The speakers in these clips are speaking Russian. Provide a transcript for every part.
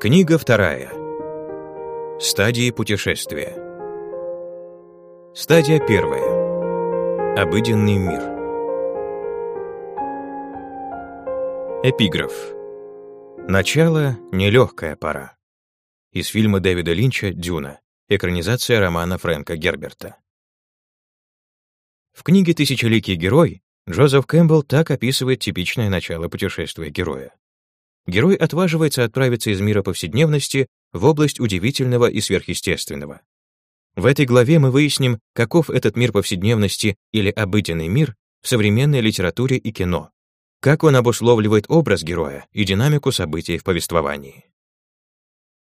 Книга вторая. Стадии путешествия. Стадия первая. Обыденный мир. Эпиграф. Начало — нелегкая пора. Из фильма Дэвида Линча «Дюна». Экранизация романа Фрэнка Герберта. В книге «Тысячеликий герой» Джозеф Кэмпбелл так описывает типичное начало путешествия героя герой отваживается отправиться из мира повседневности в область удивительного и сверхъестественного. В этой главе мы выясним, каков этот мир повседневности или обыденный мир в современной литературе и кино, как он обусловливает образ героя и динамику событий в повествовании.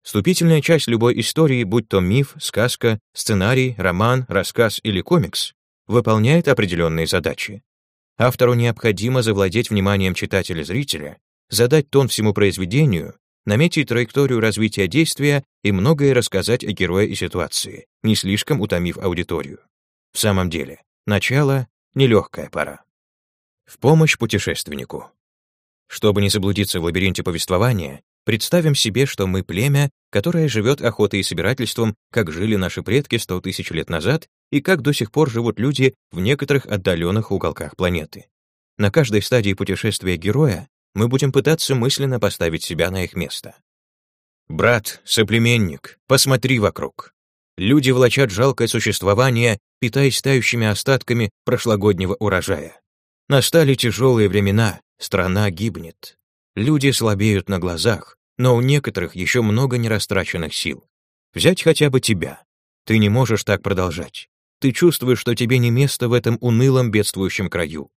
Вступительная часть любой истории, будь то миф, сказка, сценарий, роман, рассказ или комикс, выполняет определенные задачи. Автору необходимо завладеть вниманием читателя-зрителя задать тон всему произведению, наметить траекторию развития действия и многое рассказать о герое и ситуации, не слишком утомив аудиторию. В самом деле, начало — нелегкая пора. В помощь путешественнику. Чтобы не заблудиться в лабиринте повествования, представим себе, что мы племя, которое живет охотой и собирательством, как жили наши предки сто тысяч лет назад и как до сих пор живут люди в некоторых отдаленных уголках планеты. На каждой стадии путешествия героя мы будем пытаться мысленно поставить себя на их место. Брат, соплеменник, посмотри вокруг. Люди влачат жалкое существование, питаясь тающими остатками прошлогоднего урожая. Настали тяжелые времена, страна гибнет. Люди слабеют на глазах, но у некоторых еще много нерастраченных сил. Взять хотя бы тебя. Ты не можешь так продолжать. Ты чувствуешь, что тебе не место в этом унылом бедствующем краю.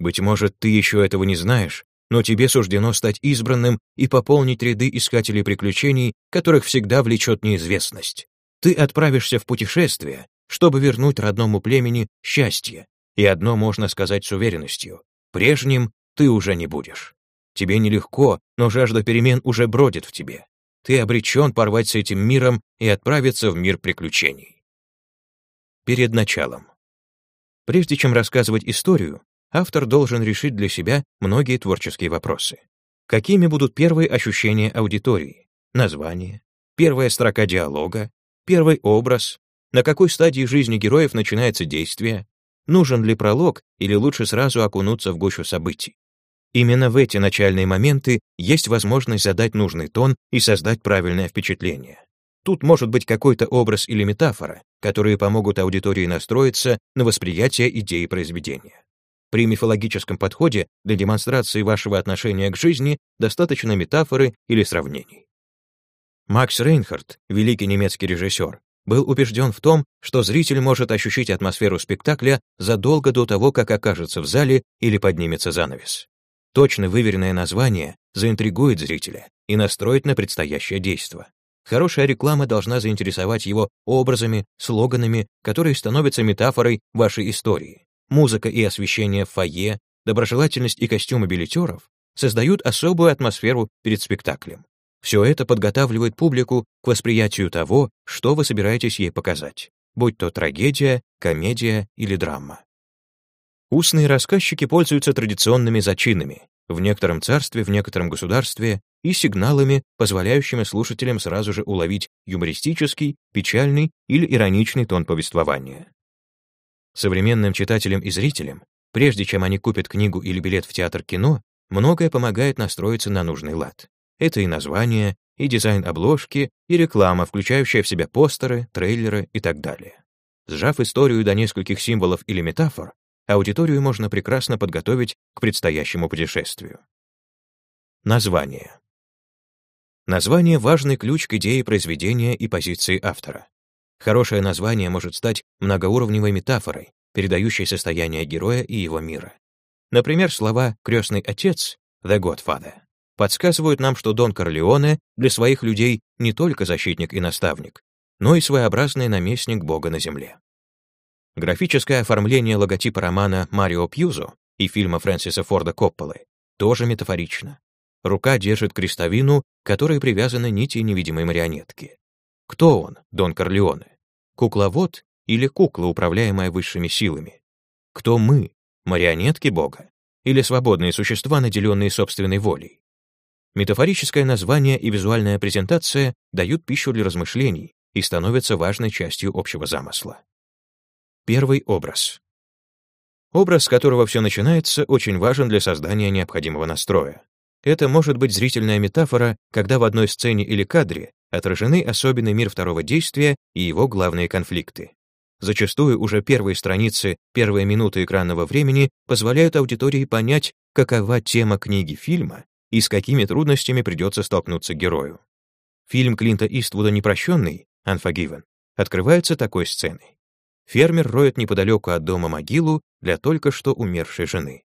Быть может, ты еще этого не знаешь, но тебе суждено стать избранным и пополнить ряды искателей приключений, которых всегда влечет неизвестность. Ты отправишься в путешествие, чтобы вернуть родному племени счастье, и одно можно сказать с уверенностью — прежним ты уже не будешь. Тебе нелегко, но жажда перемен уже бродит в тебе. Ты обречен порвать с этим миром и отправиться в мир приключений. Перед началом. Прежде чем рассказывать историю, автор должен решить для себя многие творческие вопросы. Какими будут первые ощущения аудитории, название, первая строка диалога, первый образ, на какой стадии жизни героев начинается действие, нужен ли пролог или лучше сразу окунуться в гущу событий. Именно в эти начальные моменты есть возможность задать нужный тон и создать правильное впечатление. Тут может быть какой-то образ или метафора, которые помогут аудитории настроиться на восприятие идеи произведения. При мифологическом подходе для демонстрации вашего отношения к жизни достаточно метафоры или сравнений. Макс Рейнхард, великий немецкий режиссер, был убежден в том, что зритель может ощутить атмосферу спектакля задолго до того, как окажется в зале или поднимется занавес. Точно выверенное название заинтригует зрителя и настроит на предстоящее действо. Хорошая реклама должна заинтересовать его образами, слоганами, которые становятся метафорой вашей истории музыка и освещение в фойе, доброжелательность и костюмы билетеров создают особую атмосферу перед спектаклем. Все это подготавливает публику к восприятию того, что вы собираетесь ей показать, будь то трагедия, комедия или драма. Устные рассказчики пользуются традиционными зачинами, в некотором царстве, в некотором государстве и сигналами, позволяющими слушателям сразу же уловить юмористический, печальный или ироничный тон повествования. Современным читателям и зрителям, прежде чем они купят книгу или билет в театр-кино, многое помогает настроиться на нужный лад. Это и название, и дизайн обложки, и реклама, включающая в себя постеры, трейлеры и так далее. Сжав историю до нескольких символов или метафор, аудиторию можно прекрасно подготовить к предстоящему путешествию. Название. Название — важный ключ к идее произведения и позиции автора. Хорошее название может стать многоуровневой метафорой, передающей состояние героя и его мира. Например, слова «крестный отец» «The Godfather» подсказывают нам, что Дон Корлеоне для своих людей не только защитник и наставник, но и своеобразный наместник Бога на земле. Графическое оформление логотипа романа «Марио Пьюзо» и фильма Фрэнсиса Форда Копполы тоже метафорично. Рука держит крестовину, которой привязаны нити невидимой марионетки. Кто он, Дон Корлеоне? Кукловод или кукла, управляемая высшими силами? Кто мы, марионетки Бога? Или свободные существа, наделенные собственной волей? Метафорическое название и визуальная презентация дают пищу для размышлений и становятся важной частью общего замысла. Первый образ. Образ, с которого все начинается, очень важен для создания необходимого настроя. Это может быть зрительная метафора, когда в одной сцене или кадре отражены особенный мир второго действия и его главные конфликты. Зачастую уже первые страницы, первые минуты экранного времени позволяют аудитории понять, какова тема книги фильма и с какими трудностями придется столкнуться герою. Фильм Клинта Иствуда «Непрощенный» Unforgiven открывается такой сценой. Фермер роет неподалеку от дома могилу для только что умершей жены.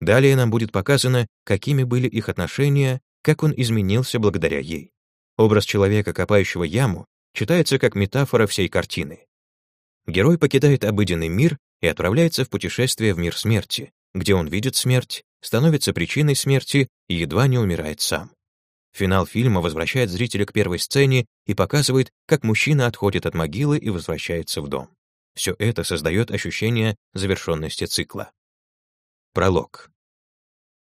Далее нам будет показано, какими были их отношения, как он изменился благодаря ей. Образ человека, копающего яму, читается как метафора всей картины. Герой покидает обыденный мир и отправляется в путешествие в мир смерти, где он видит смерть, становится причиной смерти и едва не умирает сам. Финал фильма возвращает зрителя к первой сцене и показывает, как мужчина отходит от могилы и возвращается в дом. Все это создает ощущение завершенности цикла. Пролог.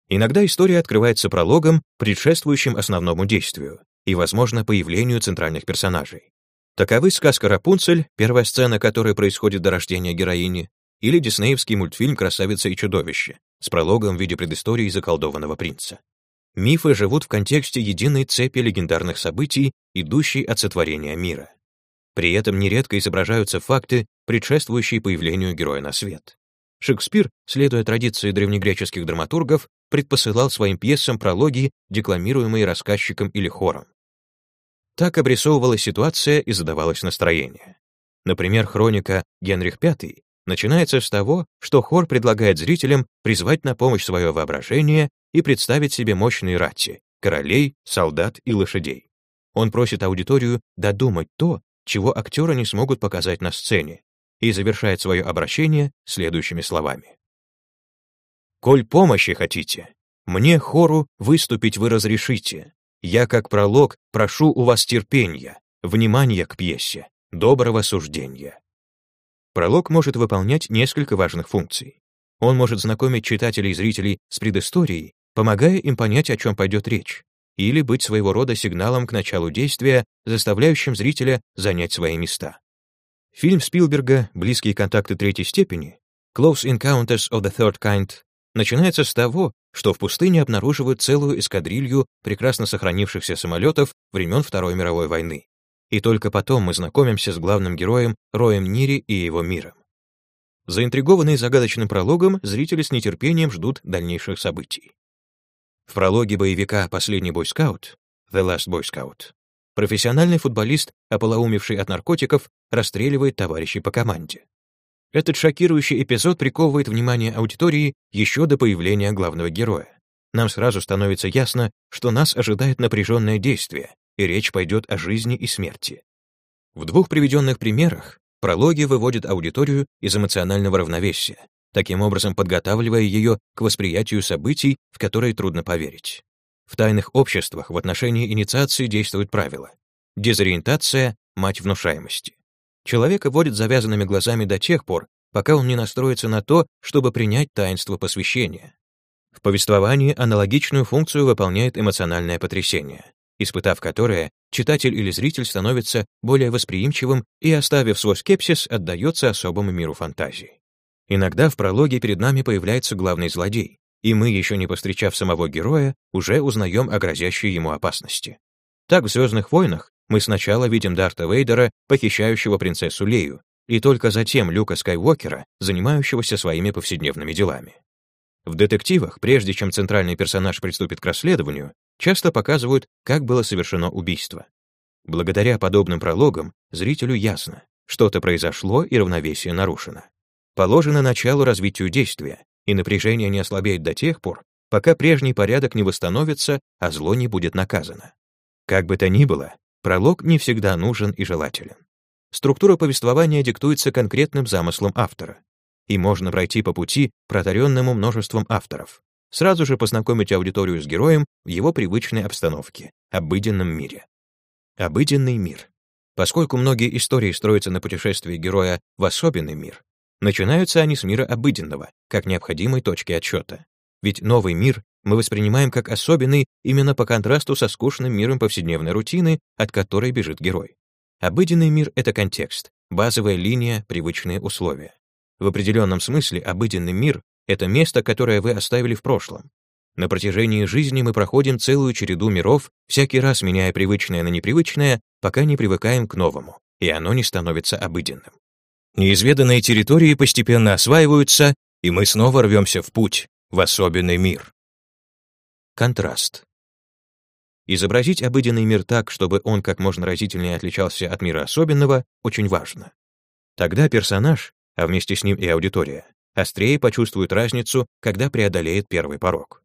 Иногда история открывается прологом, предшествующим основному действию и, возможно, появлению центральных персонажей. Таковы сказка «Рапунцель», первая сцена которой происходит до рождения героини, или диснеевский мультфильм «Красавица и чудовище» с прологом в виде предыстории заколдованного принца. Мифы живут в контексте единой цепи легендарных событий, идущей от сотворения мира. При этом нередко изображаются факты, предшествующие появлению героя на свет. Шекспир, следуя традиции древнегреческих драматургов, предпосылал своим пьесам прологи, декламируемые рассказчиком или хором. Так обрисовывалась ситуация и задавалось настроение. Например, хроника «Генрих V» начинается с того, что хор предлагает зрителям призвать на помощь свое воображение и представить себе мощные рати, королей, солдат и лошадей. Он просит аудиторию додумать то, чего актеры не смогут показать на сцене, и завершает свое обращение следующими словами. «Коль помощи хотите, мне, хору, выступить вы разрешите. Я, как пролог, прошу у вас терпения, внимания к пьесе, доброго суждения». Пролог может выполнять несколько важных функций. Он может знакомить читателей и зрителей с предысторией, помогая им понять, о чем пойдет речь, или быть своего рода сигналом к началу действия, заставляющим зрителя занять свои места. Фильм Спилберга «Близкие контакты третьей степени» Close Encounters of the Third Kind начинается с того, что в пустыне обнаруживают целую эскадрилью прекрасно сохранившихся самолетов времен Второй мировой войны. И только потом мы знакомимся с главным героем Роем Нири и его миром. Заинтригованные загадочным прологом, зрители с нетерпением ждут дальнейших событий. В прологе боевика «Последний бойскаут» The Last Boy Scout профессиональный футболист, ополоумевший от наркотиков, расстреливает товарищей по команде. Этот шокирующий эпизод приковывает внимание аудитории еще до появления главного героя. Нам сразу становится ясно, что нас ожидает напряженное действие, и речь пойдет о жизни и смерти. В двух приведенных примерах прологи выводят аудиторию из эмоционального равновесия, таким образом подготавливая ее к восприятию событий, в которые трудно поверить. В тайных обществах в отношении инициации действуют правила. Дезориентация — мать внушаемости. Человека водят завязанными глазами до тех пор, пока он не настроится на то, чтобы принять таинство посвящения. В повествовании аналогичную функцию выполняет эмоциональное потрясение, испытав которое, читатель или зритель становится более восприимчивым и, оставив свой скепсис, отдается особому миру фантазии. Иногда в прологе перед нами появляется главный злодей, и мы, еще не повстречав самого героя, уже узнаем о грозящей ему опасности. Так в «Звездных войнах» мы сначала видим Дарта Вейдера, похищающего принцессу Лею, и только затем Люка Скайуокера, занимающегося своими повседневными делами. В детективах, прежде чем центральный персонаж приступит к расследованию, часто показывают, как было совершено убийство. Благодаря подобным прологам зрителю ясно, что-то произошло и равновесие нарушено. Положено начало развитию действия, и напряжение не ослабеет до тех пор, пока прежний порядок не восстановится, а зло не будет наказано. Как бы то ни было, пролог не всегда нужен и желателен. Структура повествования диктуется конкретным замыслом автора, и можно пройти по пути, протаренному множеством авторов, сразу же познакомить аудиторию с героем в его привычной обстановке, обыденном мире. Обыденный мир. Поскольку многие истории строятся на путешествии героя в особенный мир, Начинаются они с мира обыденного, как необходимой точки отсчета. Ведь новый мир мы воспринимаем как особенный именно по контрасту со скучным миром повседневной рутины, от которой бежит герой. Обыденный мир — это контекст, базовая линия, привычные условия. В определенном смысле обыденный мир — это место, которое вы оставили в прошлом. На протяжении жизни мы проходим целую череду миров, всякий раз меняя привычное на непривычное, пока не привыкаем к новому, и оно не становится обыденным. Неизведанные территории постепенно осваиваются, и мы снова рвемся в путь, в особенный мир. Контраст. Изобразить обыденный мир так, чтобы он как можно разительнее отличался от мира особенного, очень важно. Тогда персонаж, а вместе с ним и аудитория, острее почувствует разницу, когда преодолеет первый порог.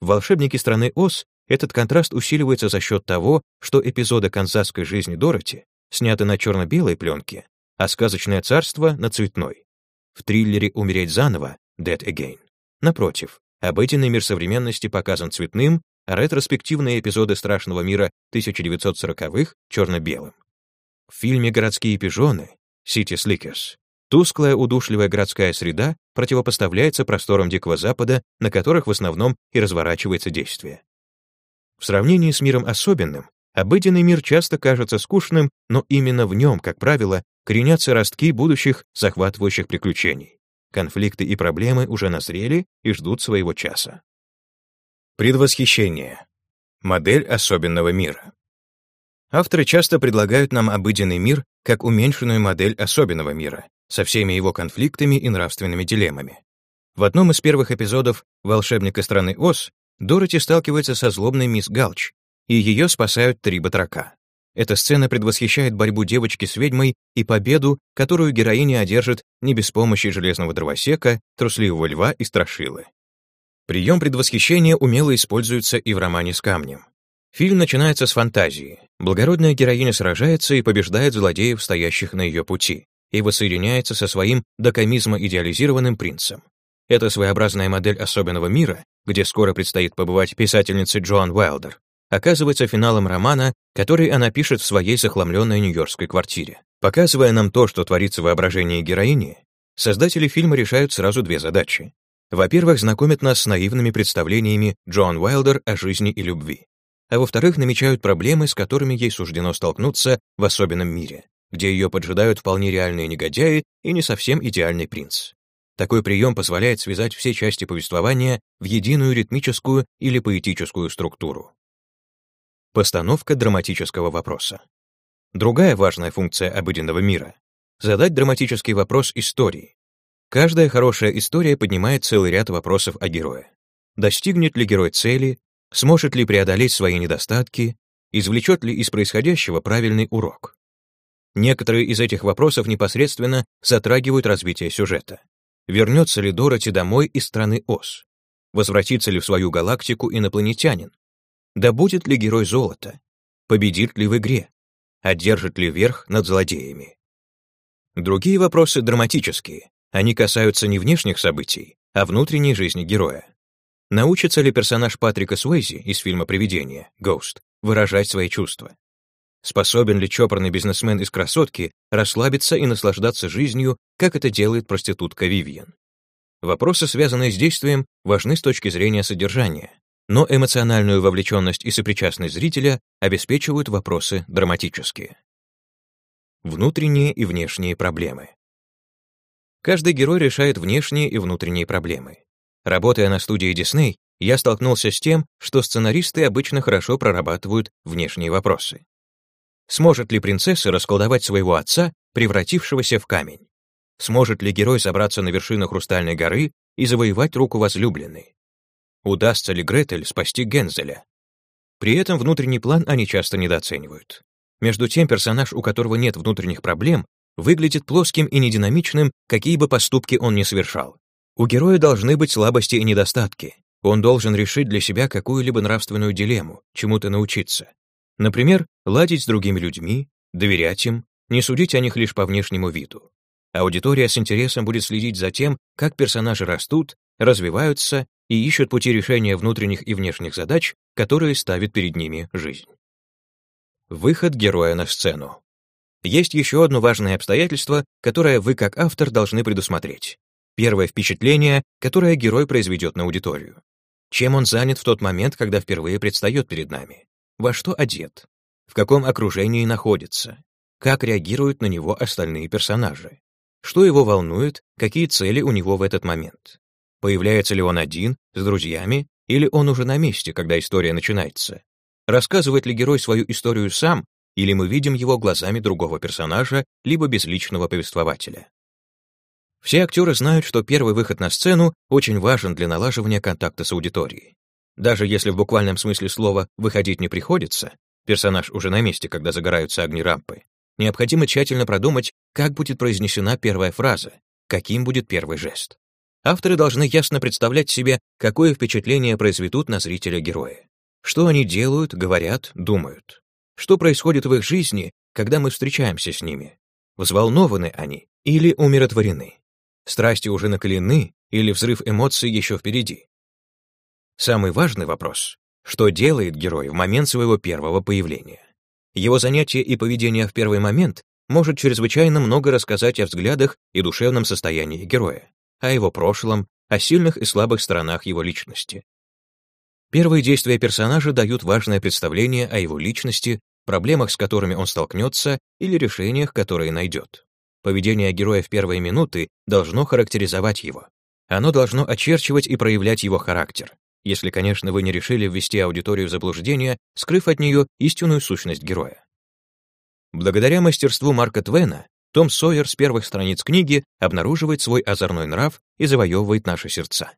В «Волшебнике страны Оз» этот контраст усиливается за счет того, что эпизоды канзасской жизни Дороти сняты на черно-белой пленке, а сказочное царство — на цветной. В триллере «Умереть заново» «Dead Again». Напротив, обыденный мир современности показан цветным, а ретроспективные эпизоды страшного мира 1940-х — черно-белым. В фильме «Городские пижоны» «City Slickers» Тусклая, удушливая городская среда противопоставляется просторам Дикого Запада, на которых в основном и разворачивается действие. В сравнении с миром особенным, обыденный мир часто кажется скучным, но именно в нем, как правило, коренятся ростки будущих захватывающих приключений. Конфликты и проблемы уже назрели и ждут своего часа. Предвосхищение. Модель особенного мира. Авторы часто предлагают нам обыденный мир как уменьшенную модель особенного мира, со всеми его конфликтами и нравственными дилеммами. В одном из первых эпизодов «Волшебника страны Оз» Дороти сталкивается со злобной мисс Галч, и ее спасают три батрака. Эта сцена предвосхищает борьбу девочки с ведьмой и победу, которую героиня одержит не без помощи железного дровосека, трусливого льва и страшилы. Прием предвосхищения умело используется и в романе с камнем. Фильм начинается с фантазии. Благородная героиня сражается и побеждает злодеев, стоящих на ее пути и воссоединяется со своим до комизма идеализированным принцем. Это своеобразная модель особенного мира, где скоро предстоит побывать писательнице Джоан Уайлдер, оказывается финалом романа, который она пишет в своей захламленной нью-йоркской квартире. Показывая нам то, что творится в воображении героини, создатели фильма решают сразу две задачи. Во-первых, знакомят нас с наивными представлениями Джоан Уайлдер о жизни и любви. А во-вторых, намечают проблемы, с которыми ей суждено столкнуться в особенном мире где ее поджидают вполне реальные негодяи и не совсем идеальный принц. Такой прием позволяет связать все части повествования в единую ритмическую или поэтическую структуру. Постановка драматического вопроса. Другая важная функция обыденного мира — задать драматический вопрос истории. Каждая хорошая история поднимает целый ряд вопросов о герое. Достигнет ли герой цели, сможет ли преодолеть свои недостатки, извлечет ли из происходящего правильный урок. Некоторые из этих вопросов непосредственно затрагивают развитие сюжета. Вернется ли Дороти домой из страны Оз? Возвратится ли в свою галактику инопланетянин? Да будет ли герой золота? Победит ли в игре? Одержит ли верх над злодеями? Другие вопросы драматические. Они касаются не внешних событий, а внутренней жизни героя. Научится ли персонаж Патрика Суэйзи из фильма «Привидение» «Ghost» выражать свои чувства? Способен ли чопорный бизнесмен из красотки расслабиться и наслаждаться жизнью, как это делает проститутка Вивьен? Вопросы, связанные с действием, важны с точки зрения содержания, но эмоциональную вовлеченность и сопричастность зрителя обеспечивают вопросы драматические. Внутренние и внешние проблемы. Каждый герой решает внешние и внутренние проблемы. Работая на студии Disney, я столкнулся с тем, что сценаристы обычно хорошо прорабатывают внешние вопросы. Сможет ли принцесса расколдовать своего отца, превратившегося в камень? Сможет ли герой собраться на вершину Хрустальной горы и завоевать руку возлюбленной? Удастся ли Гретель спасти Гензеля? При этом внутренний план они часто недооценивают. Между тем, персонаж, у которого нет внутренних проблем, выглядит плоским и нединамичным, какие бы поступки он ни совершал. У героя должны быть слабости и недостатки. Он должен решить для себя какую-либо нравственную дилемму, чему-то научиться. Например, ладить с другими людьми, доверять им, не судить о них лишь по внешнему виду. Аудитория с интересом будет следить за тем, как персонажи растут, развиваются и ищут пути решения внутренних и внешних задач, которые ставит перед ними жизнь. Выход героя на сцену. Есть еще одно важное обстоятельство, которое вы как автор должны предусмотреть. Первое впечатление, которое герой произведет на аудиторию. Чем он занят в тот момент, когда впервые предстает перед нами? Во что одет? В каком окружении находится? Как реагируют на него остальные персонажи? Что его волнует, какие цели у него в этот момент? Появляется ли он один, с друзьями, или он уже на месте, когда история начинается? Рассказывает ли герой свою историю сам, или мы видим его глазами другого персонажа, либо безличного повествователя? Все актеры знают, что первый выход на сцену очень важен для налаживания контакта с аудиторией. Даже если в буквальном смысле слова «выходить не приходится», персонаж уже на месте, когда загораются огни рампы, необходимо тщательно продумать, как будет произнесена первая фраза, каким будет первый жест. Авторы должны ясно представлять себе, какое впечатление произведут на зрителя герои. Что они делают, говорят, думают. Что происходит в их жизни, когда мы встречаемся с ними. Взволнованы они или умиротворены. Страсти уже накалены или взрыв эмоций еще впереди. Самый важный вопрос — что делает герой в момент своего первого появления? Его занятие и поведение в первый момент может чрезвычайно много рассказать о взглядах и душевном состоянии героя, о его прошлом, о сильных и слабых сторонах его личности. Первые действия персонажа дают важное представление о его личности, проблемах, с которыми он столкнется, или решениях, которые найдет. Поведение героя в первые минуты должно характеризовать его. Оно должно очерчивать и проявлять его характер, если, конечно, вы не решили ввести аудиторию в заблуждение, скрыв от нее истинную сущность героя. Благодаря мастерству Марка Твена, Том Сойер с первых страниц книги обнаруживает свой озорной нрав и завоевывает наши сердца.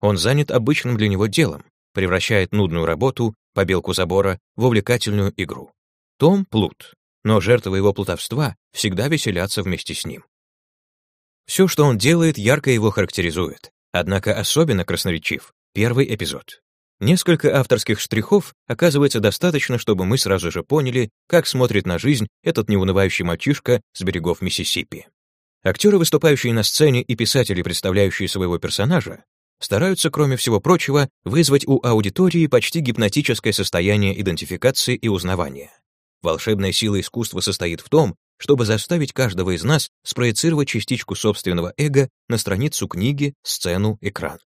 Он занят обычным для него делом, превращает нудную работу, побелку забора, в увлекательную игру. Том — плут, но жертвы его плутовства всегда веселятся вместе с ним. Все, что он делает, ярко его характеризует, однако особенно красноречив первый эпизод. Несколько авторских штрихов оказывается достаточно, чтобы мы сразу же поняли, как смотрит на жизнь этот неунывающий мальчишка с берегов Миссисипи. Актеры, выступающие на сцене, и писатели, представляющие своего персонажа, стараются, кроме всего прочего, вызвать у аудитории почти гипнотическое состояние идентификации и узнавания. Волшебная сила искусства состоит в том, чтобы заставить каждого из нас спроецировать частичку собственного эго на страницу книги, сцену, экран.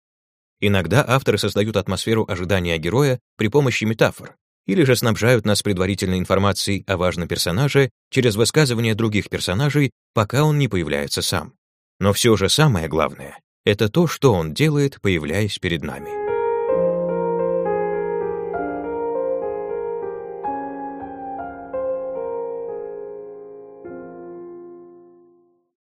Иногда авторы создают атмосферу ожидания героя при помощи метафор, или же снабжают нас предварительной информацией о важном персонаже через высказывания других персонажей, пока он не появляется сам. Но все же самое главное — это то, что он делает, появляясь перед нами.